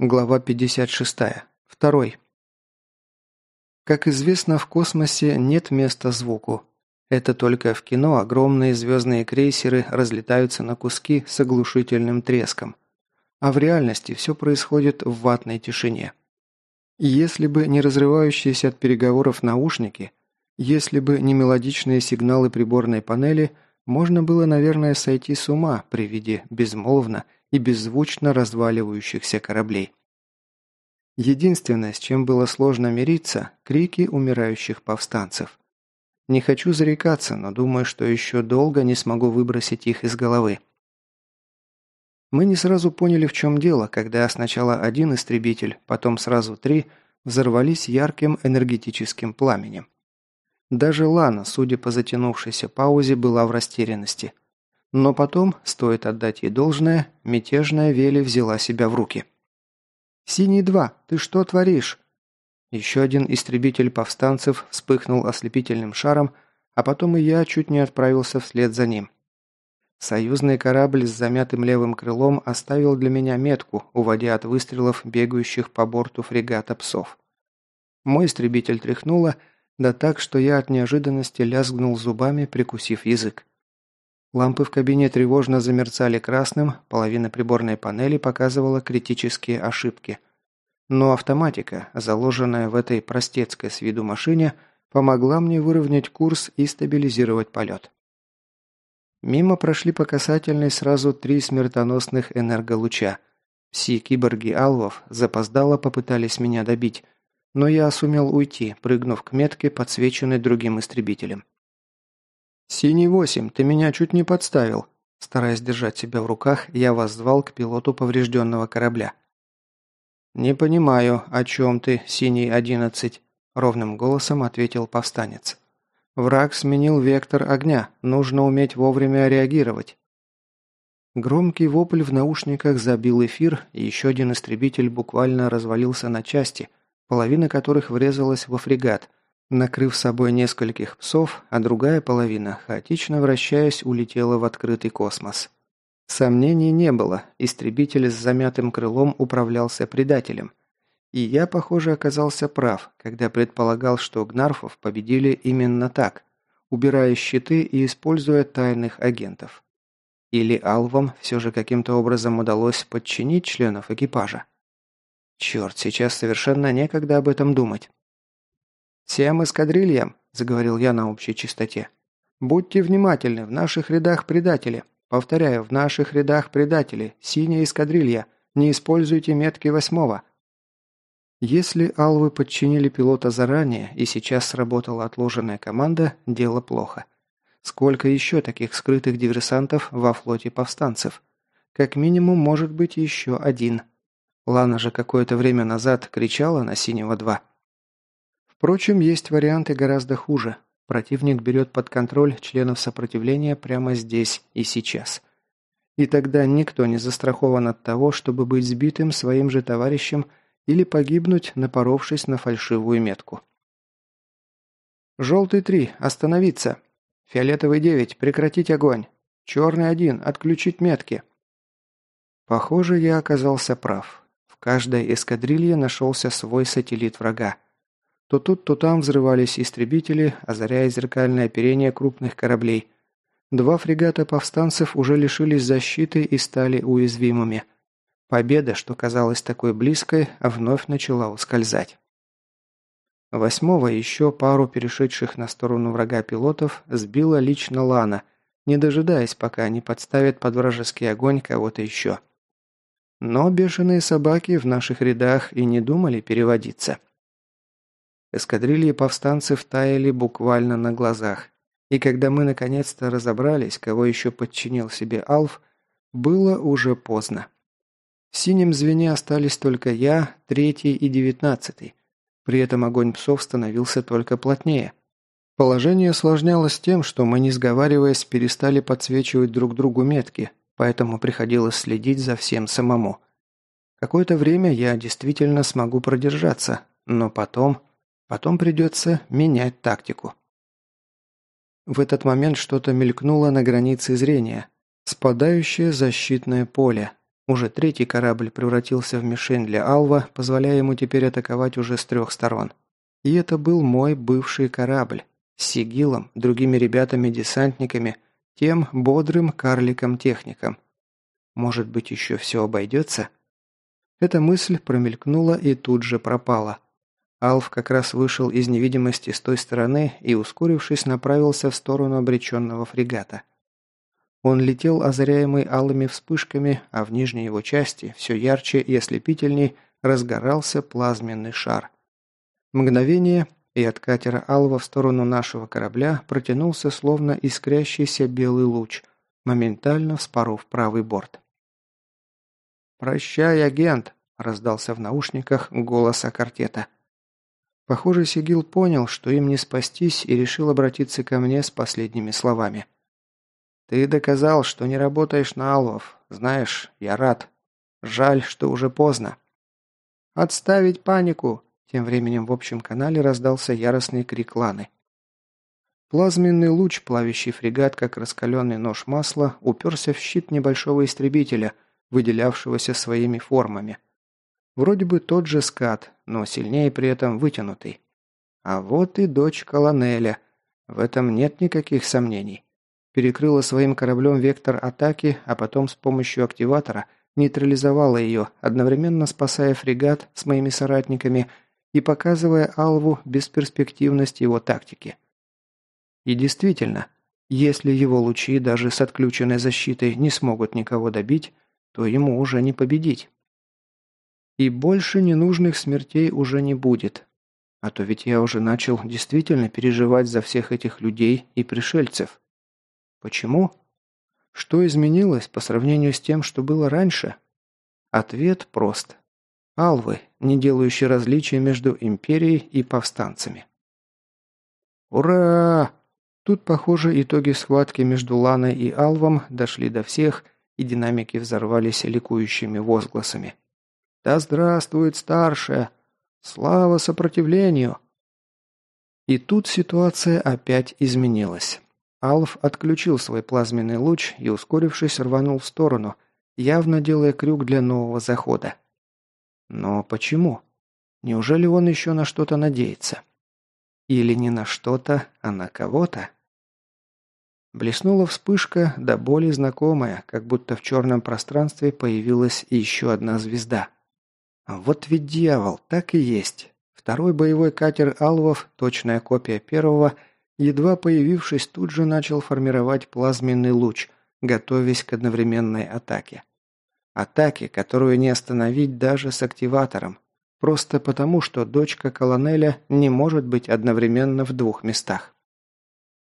Глава 56. Второй. Как известно, в космосе нет места звуку. Это только в кино огромные звездные крейсеры разлетаются на куски с оглушительным треском. А в реальности все происходит в ватной тишине. Если бы не разрывающиеся от переговоров наушники, если бы не мелодичные сигналы приборной панели, можно было, наверное, сойти с ума при виде безмолвно – и беззвучно разваливающихся кораблей. Единственное, с чем было сложно мириться – крики умирающих повстанцев. Не хочу зарекаться, но думаю, что еще долго не смогу выбросить их из головы. Мы не сразу поняли, в чем дело, когда сначала один истребитель, потом сразу три, взорвались ярким энергетическим пламенем. Даже Лана, судя по затянувшейся паузе, была в растерянности – но потом, стоит отдать ей должное, мятежная Вели взяла себя в руки. «Синий-2, ты что творишь?» Еще один истребитель повстанцев вспыхнул ослепительным шаром, а потом и я чуть не отправился вслед за ним. Союзный корабль с замятым левым крылом оставил для меня метку, уводя от выстрелов бегающих по борту фрегата псов. Мой истребитель тряхнуло, да так, что я от неожиданности лязгнул зубами, прикусив язык. Лампы в кабине тревожно замерцали красным, половина приборной панели показывала критические ошибки. Но автоматика, заложенная в этой простецкой с виду машине, помогла мне выровнять курс и стабилизировать полет. Мимо прошли по касательной сразу три смертоносных энерголуча. Пси-киборги Алвов запоздало попытались меня добить, но я сумел уйти, прыгнув к метке, подсвеченной другим истребителем. «Синий восемь, ты меня чуть не подставил». Стараясь держать себя в руках, я воззвал к пилоту поврежденного корабля. «Не понимаю, о чем ты, Синий одиннадцать», – ровным голосом ответил повстанец. «Враг сменил вектор огня, нужно уметь вовремя реагировать». Громкий вопль в наушниках забил эфир, и еще один истребитель буквально развалился на части, половина которых врезалась во фрегат, накрыв собой нескольких псов, а другая половина, хаотично вращаясь, улетела в открытый космос. Сомнений не было, истребитель с замятым крылом управлялся предателем. И я, похоже, оказался прав, когда предполагал, что Гнарфов победили именно так, убирая щиты и используя тайных агентов. Или Алвам все же каким-то образом удалось подчинить членов экипажа. Черт, сейчас совершенно некогда об этом думать. «Всем эскадрильям», – заговорил я на общей чистоте. «Будьте внимательны, в наших рядах предатели. Повторяю, в наших рядах предатели. Синяя эскадрилья. Не используйте метки восьмого». Если алвы подчинили пилота заранее, и сейчас сработала отложенная команда, дело плохо. Сколько еще таких скрытых диверсантов во флоте повстанцев? Как минимум, может быть еще один. Лана же какое-то время назад кричала на «Синего-2». Впрочем, есть варианты гораздо хуже. Противник берет под контроль членов сопротивления прямо здесь и сейчас. И тогда никто не застрахован от того, чтобы быть сбитым своим же товарищем или погибнуть, напоровшись на фальшивую метку. «Желтый три, остановиться! Фиолетовый девять, прекратить огонь! Черный один, отключить метки!» Похоже, я оказался прав. В каждой эскадрилье нашелся свой сателлит врага. То тут, то там взрывались истребители, озаряя зеркальное оперение крупных кораблей. Два фрегата повстанцев уже лишились защиты и стали уязвимыми. Победа, что казалась такой близкой, вновь начала ускользать. Восьмого еще пару перешедших на сторону врага пилотов сбила лично Лана, не дожидаясь, пока они подставят под вражеский огонь кого-то еще. Но бешеные собаки в наших рядах и не думали переводиться. Эскадрильи повстанцев таяли буквально на глазах. И когда мы наконец-то разобрались, кого еще подчинил себе Алф, было уже поздно. В синем звене остались только я, третий и девятнадцатый. При этом огонь псов становился только плотнее. Положение осложнялось тем, что мы, не сговариваясь, перестали подсвечивать друг другу метки, поэтому приходилось следить за всем самому. Какое-то время я действительно смогу продержаться, но потом Потом придется менять тактику. В этот момент что-то мелькнуло на границе зрения. Спадающее защитное поле. Уже третий корабль превратился в мишень для Алва, позволяя ему теперь атаковать уже с трех сторон. И это был мой бывший корабль. С Сигилом, другими ребятами-десантниками, тем бодрым карликом-техником. Может быть, еще все обойдется? Эта мысль промелькнула и тут же пропала. Алф как раз вышел из невидимости с той стороны и, ускорившись, направился в сторону обреченного фрегата. Он летел, озаряемый алыми вспышками, а в нижней его части, все ярче и ослепительней, разгорался плазменный шар. Мгновение, и от катера Алва в сторону нашего корабля протянулся словно искрящийся белый луч, моментально вспоров правый борт. «Прощай, агент!» – раздался в наушниках голос Акартета. Похоже, Сигил понял, что им не спастись, и решил обратиться ко мне с последними словами. «Ты доказал, что не работаешь на Алвов. Знаешь, я рад. Жаль, что уже поздно». «Отставить панику!» Тем временем в общем канале раздался яростный крик Ланы. Плазменный луч, плавящий фрегат, как раскаленный нож масла, уперся в щит небольшого истребителя, выделявшегося своими формами. Вроде бы тот же скат, но сильнее при этом вытянутый. А вот и дочь колонеля. В этом нет никаких сомнений. Перекрыла своим кораблем вектор атаки, а потом с помощью активатора нейтрализовала ее, одновременно спасая фрегат с моими соратниками и показывая Алву бесперспективность его тактики. И действительно, если его лучи даже с отключенной защитой не смогут никого добить, то ему уже не победить. И больше ненужных смертей уже не будет. А то ведь я уже начал действительно переживать за всех этих людей и пришельцев. Почему? Что изменилось по сравнению с тем, что было раньше? Ответ прост. Алвы, не делающие различия между империей и повстанцами. Ура! Тут, похоже, итоги схватки между Ланой и Алвом дошли до всех, и динамики взорвались ликующими возгласами. Да здравствует старшая! Слава сопротивлению!» И тут ситуация опять изменилась. Алф отключил свой плазменный луч и, ускорившись, рванул в сторону, явно делая крюк для нового захода. Но почему? Неужели он еще на что-то надеется? Или не на что-то, а на кого-то? Блеснула вспышка, до боли знакомая, как будто в черном пространстве появилась еще одна звезда. Вот ведь дьявол, так и есть. Второй боевой катер «Алвов», точная копия первого, едва появившись, тут же начал формировать плазменный луч, готовясь к одновременной атаке. Атаке, которую не остановить даже с активатором, просто потому, что дочка колонеля не может быть одновременно в двух местах.